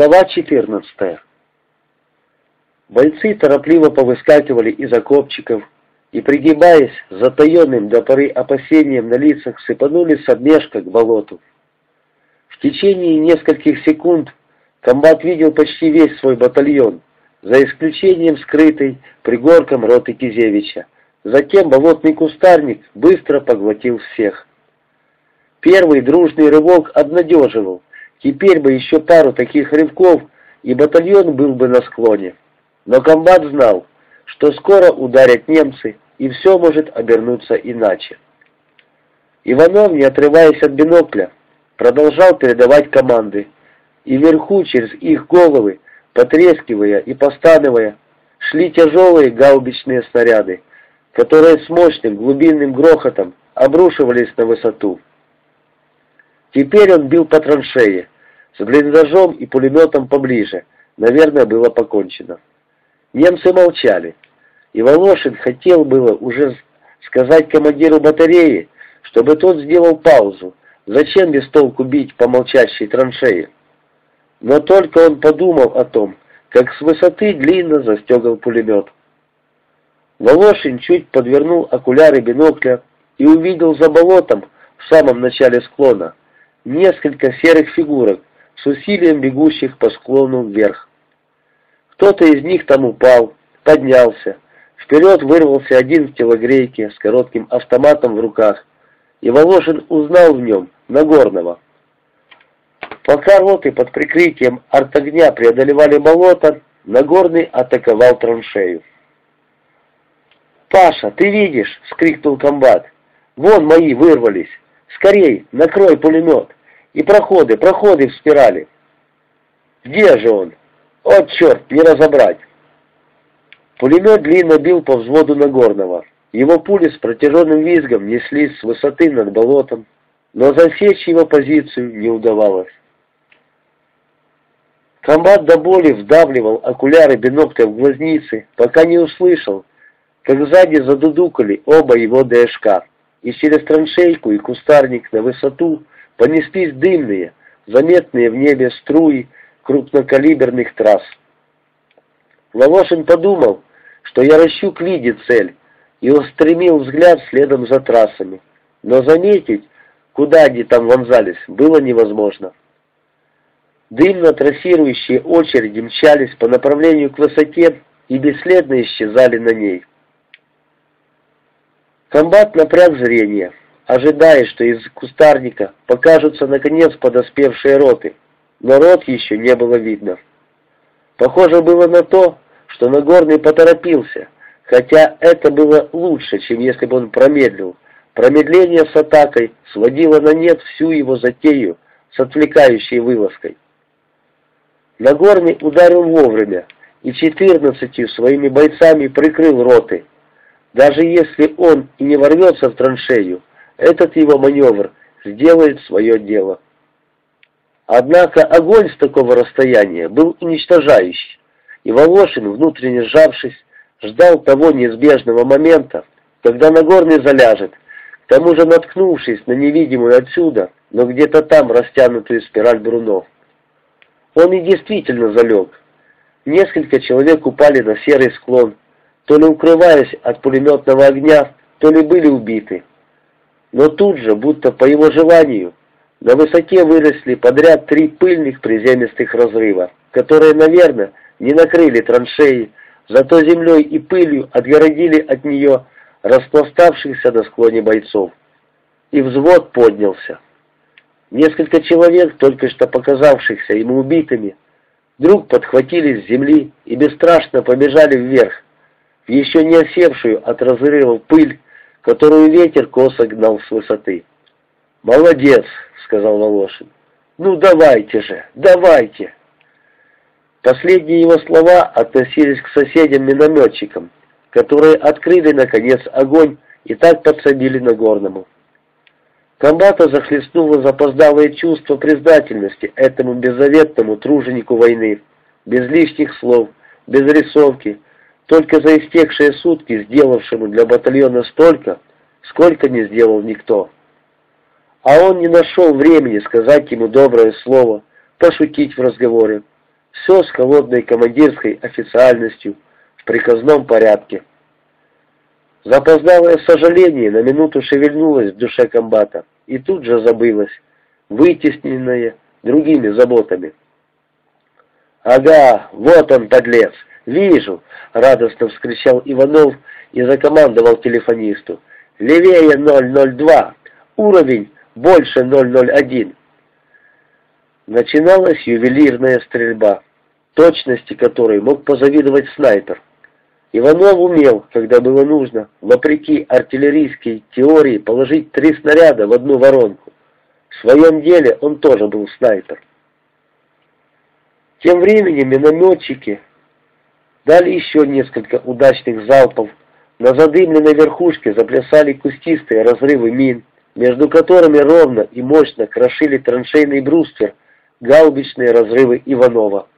Глава 14. Бойцы торопливо повыскакивали из окопчиков и, пригибаясь, затаенным до поры опасением на лицах, сыпанули с обмешка к болоту. В течение нескольких секунд комбат видел почти весь свой батальон, за исключением скрытой пригорком роты Кизевича. Затем болотный кустарник быстро поглотил всех. Первый дружный рывок обнадеживал. Теперь бы еще пару таких рывков, и батальон был бы на склоне. Но комбат знал, что скоро ударят немцы, и все может обернуться иначе. Иванов, не отрываясь от бинокля, продолжал передавать команды, и вверху, через их головы, потрескивая и постановая, шли тяжелые гаубичные снаряды, которые с мощным глубинным грохотом обрушивались на высоту. Теперь он бил по траншее, с блиндажом и пулеметом поближе, наверное, было покончено. Немцы молчали, и Волошин хотел было уже сказать командиру батареи, чтобы тот сделал паузу, зачем без толку бить по молчащей траншее. Но только он подумал о том, как с высоты длинно застегал пулемет. Волошин чуть подвернул окуляры бинокля и увидел за болотом в самом начале склона несколько серых фигурок с усилием бегущих по склону вверх. Кто-то из них там упал, поднялся. Вперед вырвался один в телогрейке с коротким автоматом в руках, и Волошин узнал в нем Нагорного. Пока роты под прикрытием артогня преодолевали болото, Нагорный атаковал траншею. «Паша, ты видишь?» — скрикнул комбат. «Вон мои вырвались! Скорей, накрой пулемет! И проходы, проходы в спирали!» «Где же он? О, черт, не разобрать!» Пулемет длинно бил по взводу Нагорного. Его пули с протяженным визгом неслись с высоты над болотом, но засечь его позицию не удавалось. Комбат до боли вдавливал окуляры бинокля в глазницы, пока не услышал, как сзади задудукали оба его ДШК, и через траншейку и кустарник на высоту понеслись дымные, заметные в небе струи крупнокалиберных трасс. Волошин подумал, что Ярощук видит цель, и устремил взгляд следом за трассами, но заметить, куда они там вонзались, было невозможно. Дымно-трассирующие очереди мчались по направлению к высоте и бесследно исчезали на ней. Комбат напряг зрение, ожидая, что из кустарника покажутся наконец подоспевшие роты, но рот еще не было видно. Похоже было на то, что Нагорный поторопился, хотя это было лучше, чем если бы он промедлил. Промедление с атакой сводило на нет всю его затею с отвлекающей вылазкой. Нагорный ударил вовремя и четырнадцатью своими бойцами прикрыл роты. Даже если он и не ворвется в траншею, этот его маневр сделает свое дело. Однако огонь с такого расстояния был уничтожающий, и Волошин, внутренне сжавшись, ждал того неизбежного момента, когда Нагорный заляжет, к тому же наткнувшись на невидимую отсюда, но где-то там растянутую спираль брунов. Он и действительно залег. Несколько человек упали на серый склон, то ли укрываясь от пулеметного огня, то ли были убиты. Но тут же, будто по его желанию, на высоте выросли подряд три пыльных приземистых разрыва, которые, наверное, не накрыли траншеи, зато землей и пылью отгородили от нее распластавшихся на склоне бойцов. И взвод поднялся. Несколько человек, только что показавшихся ему убитыми, вдруг подхватили с земли и бесстрашно побежали вверх, в еще не осевшую от разрывов пыль, которую ветер косо гнал с высоты. «Молодец!» — сказал Волошин. «Ну давайте же, давайте!» Последние его слова относились к соседям-минометчикам, которые открыли, наконец, огонь и так подсобили Нагорному. Комбата захлестнуло запоздалое чувство признательности этому беззаветному труженику войны, без лишних слов, без рисовки, только за истекшие сутки сделавшему для батальона столько, сколько не сделал никто. А он не нашел времени сказать ему доброе слово, пошутить в разговоре. Все с холодной командирской официальностью, в приказном порядке. Запоздалое сожаление на минуту шевельнулось в душе комбата и тут же забылось, вытесненное другими заботами. «Ага, вот он, подлец! Вижу!» — радостно вскричал Иванов и закомандовал телефонисту. «Левее 002! Уровень больше 001!» Начиналась ювелирная стрельба, точности которой мог позавидовать снайпер. Иванов умел, когда было нужно, вопреки артиллерийской теории, положить три снаряда в одну воронку. В своем деле он тоже был снайпер. Тем временем минометчики дали еще несколько удачных залпов. На задымленной верхушке заплясали кустистые разрывы мин, между которыми ровно и мощно крошили траншейный бруствер гаубичные разрывы Иванова.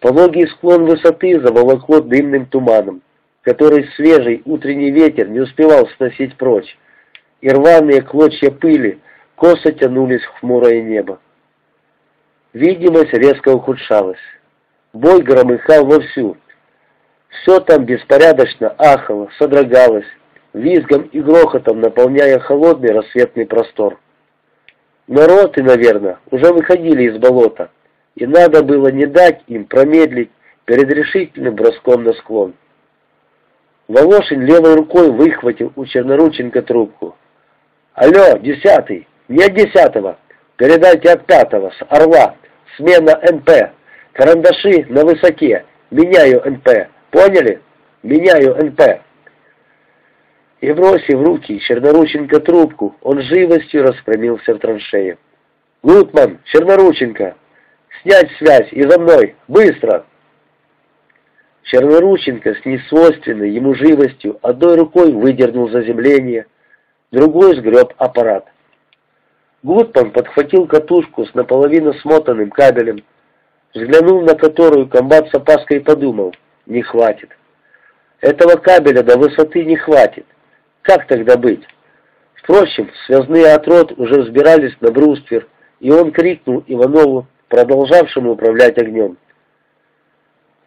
Пологий склон высоты заволокло дымным туманом, который свежий утренний ветер не успевал сносить прочь, и рваные клочья пыли косо тянулись в хмурое небо. Видимость резко ухудшалась. Бой громыхал вовсю. Все там беспорядочно ахало, содрогалось, визгом и грохотом наполняя холодный рассветный простор. Народы, наверное, уже выходили из болота, и надо было не дать им промедлить перед решительным броском на склон. Волошин левой рукой выхватил у Чернорученко трубку. «Алло, десятый! Не от десятого! Передайте от пятого, с Орла! Смена НП! Карандаши на высоке! Меняю НП! Поняли? Меняю НП!» И бросив руки Чернорученко трубку, он живостью распрямился в траншею. «Гутман! Чернорученко! Снять связь и за мной! Быстро!» Чернорученко с несвойственной ему живостью одной рукой выдернул заземление, другой сгреб аппарат. Гутман подхватил катушку с наполовину смотанным кабелем, взглянул на которую комбат с опаской подумал, не хватит. Этого кабеля до высоты не хватит. Как тогда быть? Впрочем, связные отрод уже взбирались на бруствер, и он крикнул Иванову, продолжавшему управлять огнем.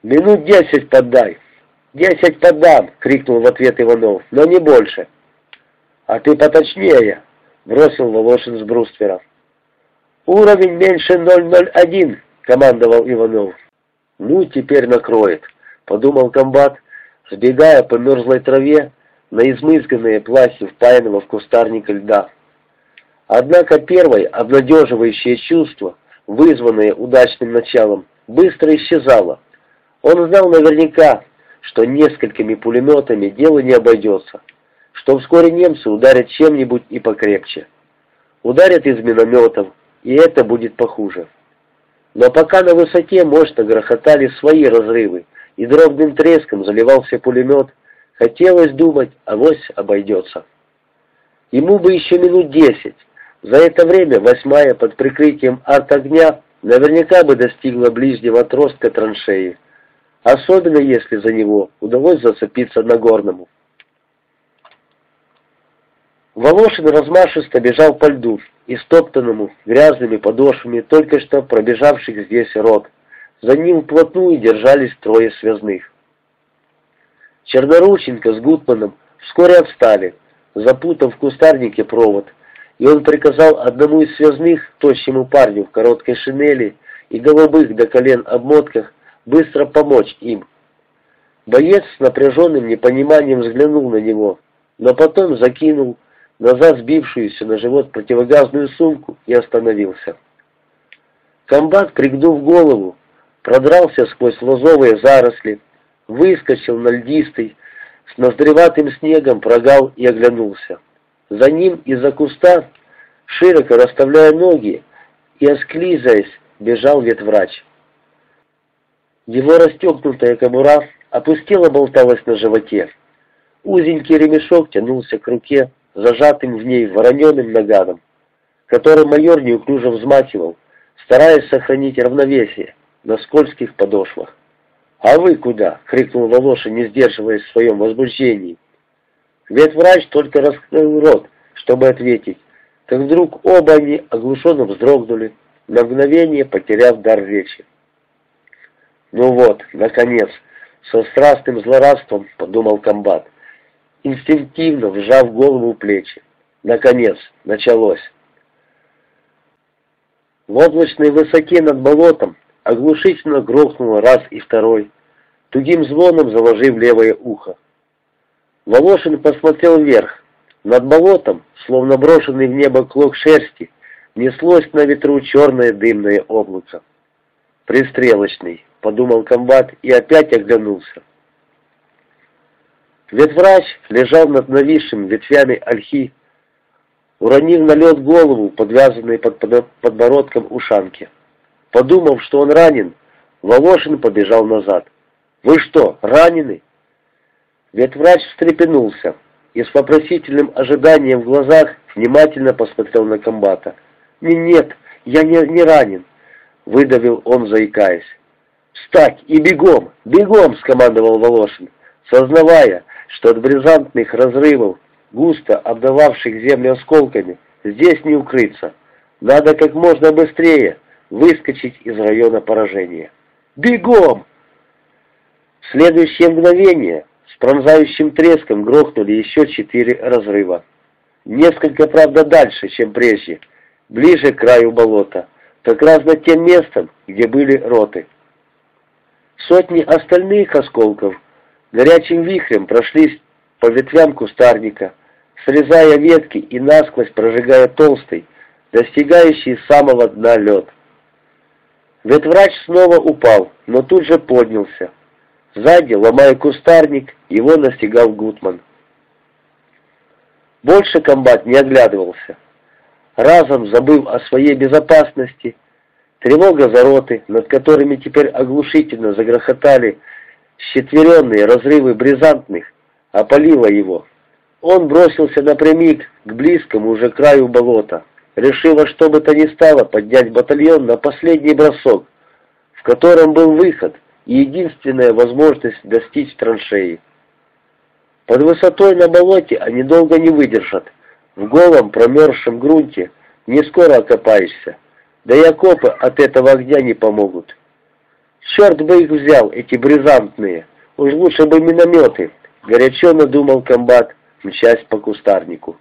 «Минут десять поддай!» «Десять поддам!» — крикнул в ответ Иванов, — «но не больше!» «А ты поточнее!» — бросил Волошин с бруствера. «Уровень меньше 001!» — командовал Иванов. «Ну, теперь накроет!» — подумал комбат, сбегая по мерзлой траве на измызганные плахи впаянного в кустарник льда. Однако первое обнадеживающее чувство, вызванное удачным началом, быстро исчезало. Он знал наверняка, что несколькими пулеметами дело не обойдется, что вскоре немцы ударят чем-нибудь и покрепче. Ударят из минометов, и это будет похуже. Но пока на высоте мощно грохотали свои разрывы, и дробным треском заливался пулемет, хотелось думать, авось обойдется. Ему бы еще минут десять. За это время восьмая под прикрытием арт-огня наверняка бы достигла ближнего отростка траншеи особенно если за него удалось зацепиться Нагорному. Волошин размашисто бежал по льду, истоптанному грязными подошвами только что пробежавших здесь рот. За ним вплотную держались трое связных. Чернорученко с Гутманом вскоре отстали, запутав в кустарнике провод, и он приказал одному из связных, тощему парню в короткой шинели и голубых до колен обмотках, быстро помочь им. Боец с напряженным непониманием взглянул на него, но потом закинул назад сбившуюся на живот противогазную сумку и остановился. Комбат, пригнув голову, продрался сквозь лозовые заросли, выскочил на льдистый, с ноздреватым снегом прогал и оглянулся. За ним из-за куста, широко расставляя ноги и осклизаясь, бежал ветврач. Его расстегнутая кобура опустила болталась на животе. Узенький ремешок тянулся к руке, зажатым в ней вороненым наганом, который майор неуклюже взмахивал, стараясь сохранить равновесие на скользких подошвах. «А вы куда?» — крикнул Волошин, не сдерживаясь в своем возбуждении. Ветврач только раскрыл рот, чтобы ответить, как вдруг оба они оглушенно вздрогнули, на мгновение потеряв дар речи. Ну вот, наконец, со страстным злорадством подумал комбат, инстинктивно вжав голову в плечи. Наконец, началось. В облачной высоте над болотом оглушительно грохнуло раз и второй, тугим звоном заложив левое ухо. Волошин посмотрел вверх. Над болотом, словно брошенный в небо клок шерсти, неслось на ветру черное дымное облако. «Пристрелочный», — подумал комбат и опять оглянулся. Ветврач лежал над нависшим ветвями ольхи, уронив на лед голову, подвязанной под подбородком ушанки. Подумав, что он ранен, Волошин побежал назад. «Вы что, ранены?» Ветврач встрепенулся и с вопросительным ожиданием в глазах внимательно посмотрел на комбата. «Нет, я не, не ранен», — выдавил он, заикаясь. «Встать и бегом, бегом!» — скомандовал Волошин, сознавая, что от бризантных разрывов густо обдававших землю осколками, здесь не укрыться. Надо как можно быстрее выскочить из района поражения. «Бегом!» В следующее мгновение с пронзающим треском грохнули еще четыре разрыва. Несколько, правда, дальше, чем прежде, ближе к краю болота, как раз над тем местом, где были роты. Сотни остальных осколков горячим вихрем прошлись по ветвям кустарника, срезая ветки и насквозь прожигая толстый, достигающий самого дна лед. Ветврач снова упал, но тут же поднялся. Сзади, ломая кустарник, его настигал Гутман. Больше комбат не оглядывался. Разом забыв о своей безопасности, тревога за роты, над которыми теперь оглушительно загрохотали щетверенные разрывы бризантных, опалила его. Он бросился напрямик к близкому уже краю болота, решив что бы то ни стало поднять батальон на последний бросок, в котором был выход и единственная возможность достичь траншеи. Под высотой на болоте они долго не выдержат. В голом промерзшем грунте не скоро окопаешься, да и окопы от этого огня не помогут. Черт бы их взял, эти бризантные, уж лучше бы минометы, горячо надумал комбат, мчась по кустарнику.